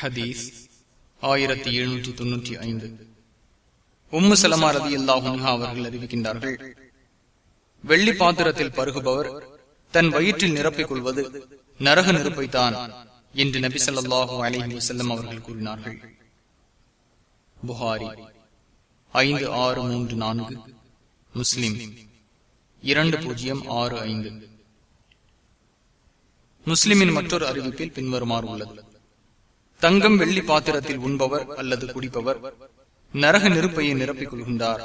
ஹதீஸ் ஆயிரத்தி எழுநூற்றி தொன்னூற்றி ஐந்து. உம்மு சலமா ரதி அல்லாஹா அவர்கள் அறிவிக்கின்றார்கள் வெள்ளி பாத்திரத்தில் பருகுபவர் தன் வயிற்றில் நிரப்பிக் கொள்வது நரக நெருப்பைத்தான் என்று நபி சொல்லாஹு அலஹி வசல்லம் அவர்கள் கூறினார்கள். புகாரி ஐந்து ஆறு மூன்று நான்கு. முஸ்லிம் இரண்டு பூஜ்ஜியம் ஆறு ஐந்து. முஸ்லிமின் மற்றொரு அறிவிப்பில் பின்வருமாறு உள்ளது. தங்கம் வெள்ளி பாத்திரத்தில் உண்பவர் அல்லது குடிப்பவர் நரக நெருப்பையை நிரப்பிக் கொள்கின்றார்.